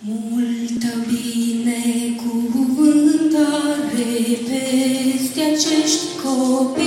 Multă binecuvântare peste acești copii.